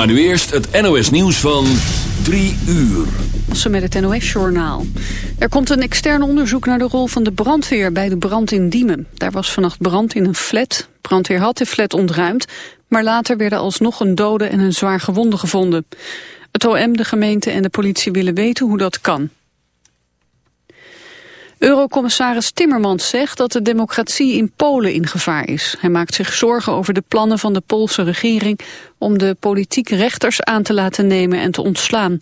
Maar nu eerst het NOS nieuws van 3 uur. Ze met het NOS-journaal. Er komt een extern onderzoek naar de rol van de brandweer bij de brand in Diemen. Daar was vannacht brand in een flat. Brandweer had de flat ontruimd, maar later werden alsnog een dode en een zwaar gewonde gevonden. Het OM, de gemeente en de politie willen weten hoe dat kan. Eurocommissaris Timmermans zegt dat de democratie in Polen in gevaar is. Hij maakt zich zorgen over de plannen van de Poolse regering om de politiek rechters aan te laten nemen en te ontslaan.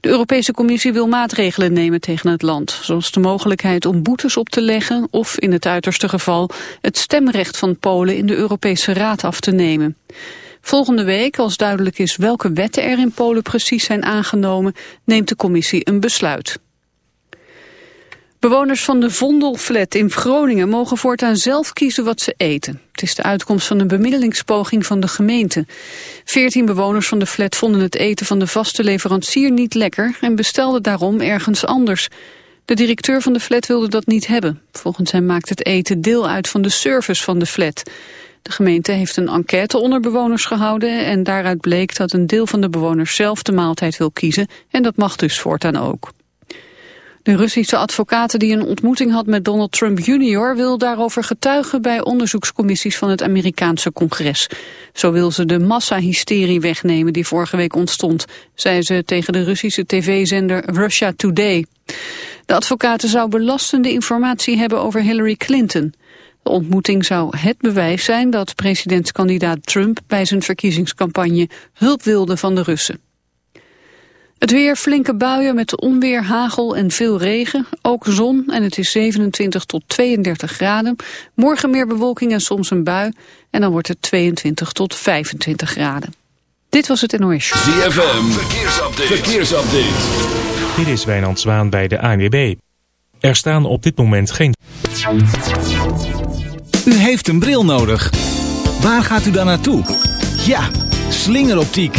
De Europese Commissie wil maatregelen nemen tegen het land, zoals de mogelijkheid om boetes op te leggen of in het uiterste geval het stemrecht van Polen in de Europese Raad af te nemen. Volgende week, als duidelijk is welke wetten er in Polen precies zijn aangenomen, neemt de commissie een besluit. Bewoners van de Vondelflat in Groningen mogen voortaan zelf kiezen wat ze eten. Het is de uitkomst van een bemiddelingspoging van de gemeente. Veertien bewoners van de flat vonden het eten van de vaste leverancier niet lekker en bestelden daarom ergens anders. De directeur van de flat wilde dat niet hebben. Volgens hem maakt het eten deel uit van de service van de flat. De gemeente heeft een enquête onder bewoners gehouden en daaruit bleek dat een deel van de bewoners zelf de maaltijd wil kiezen en dat mag dus voortaan ook. De Russische advocaat die een ontmoeting had met Donald Trump jr. wil daarover getuigen bij onderzoekscommissies van het Amerikaanse congres. Zo wil ze de massahysterie wegnemen die vorige week ontstond, zei ze tegen de Russische tv-zender Russia Today. De advocaat zou belastende informatie hebben over Hillary Clinton. De ontmoeting zou het bewijs zijn dat presidentskandidaat Trump bij zijn verkiezingscampagne hulp wilde van de Russen. Het weer flinke buien met onweer, hagel en veel regen. Ook zon en het is 27 tot 32 graden. Morgen meer bewolking en soms een bui. En dan wordt het 22 tot 25 graden. Dit was het NOS. ZFM, verkeersupdate. verkeersupdate. Dit is Wijnand Zwaan bij de ANWB. Er staan op dit moment geen... U heeft een bril nodig. Waar gaat u dan naartoe? Ja, slingeroptiek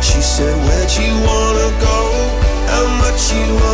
She said, Where'd you wanna go? How much you wanna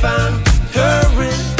find her in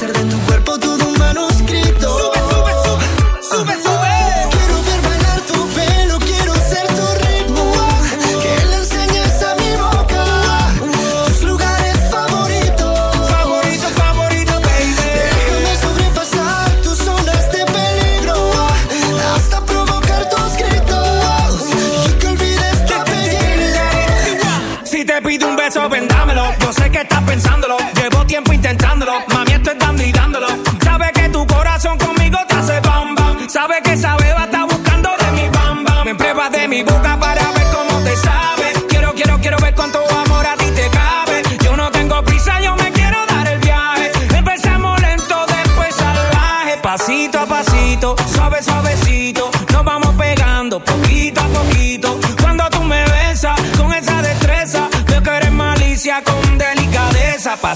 Hacer de tu cuerpo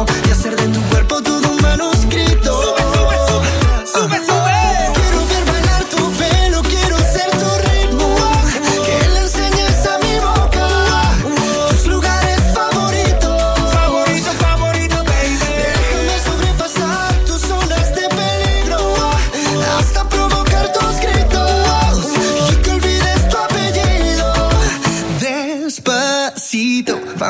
Y hacer de tu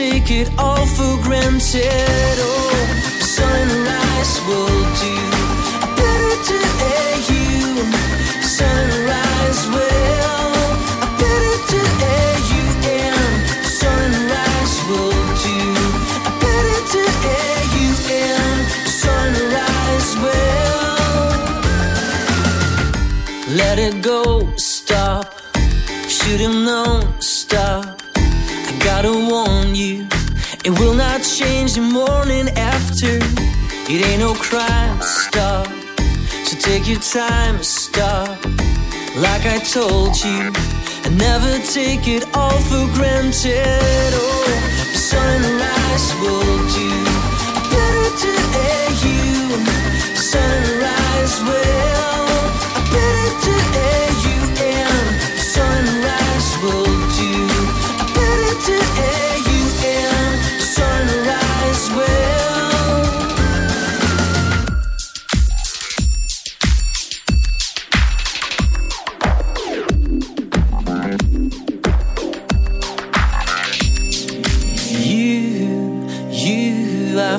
take it all for granted. Oh, sunrise will not change the morning after. It ain't no crime, stop. So take your time, stop. Like I told you, I never take it all for granted. Oh, the sunrise will do. Better to air you, sunrise will. Better to air you in, sunrise will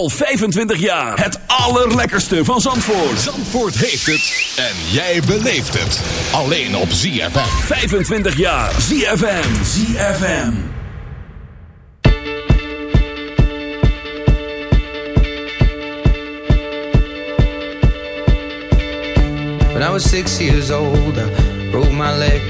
Al 25 jaar. Het allerlekkerste van Zandvoort. Zandvoort heeft het. En jij beleeft het. Alleen op ZFM. 25 jaar. ZFM. ZFM. When I was six years old, I broke my leg.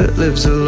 that lives alone.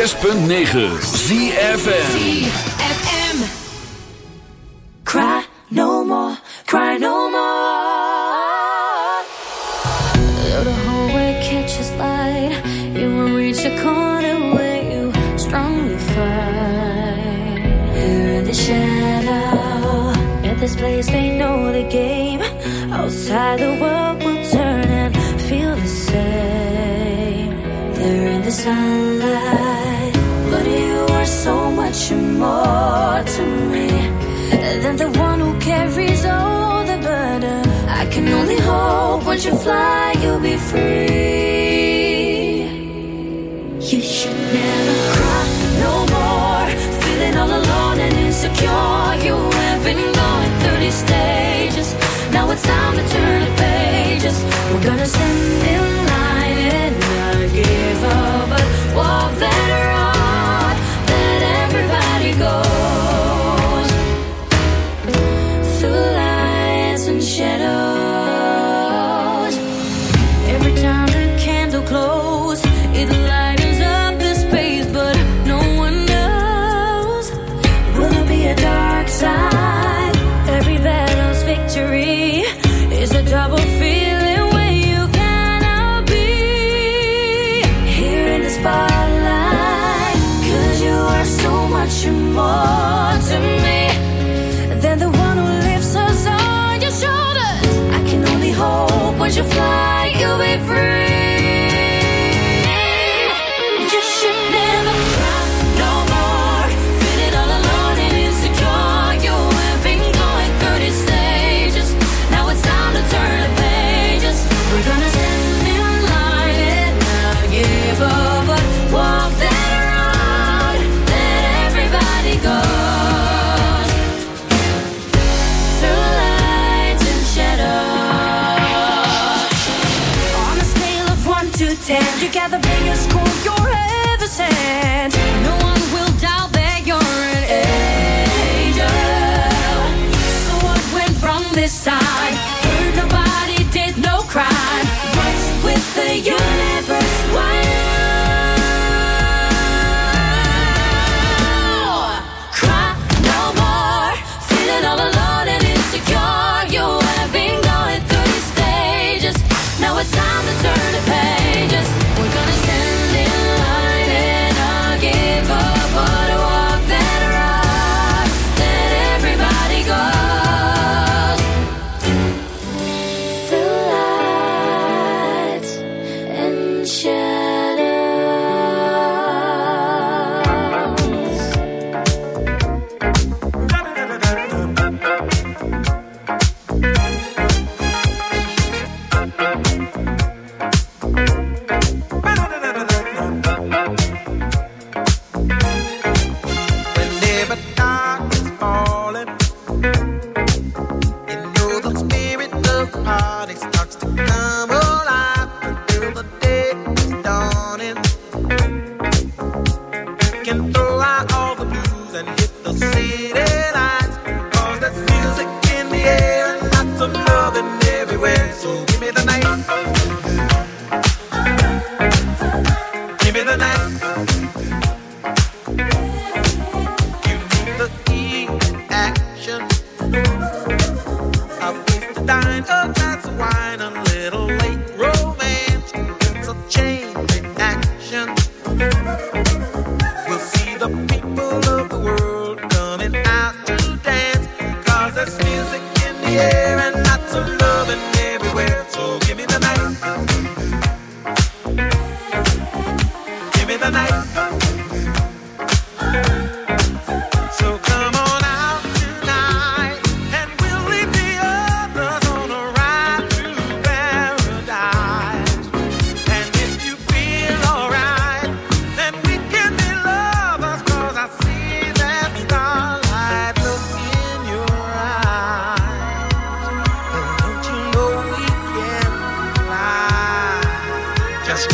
106.9 ZFM fly,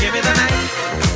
Give me the night.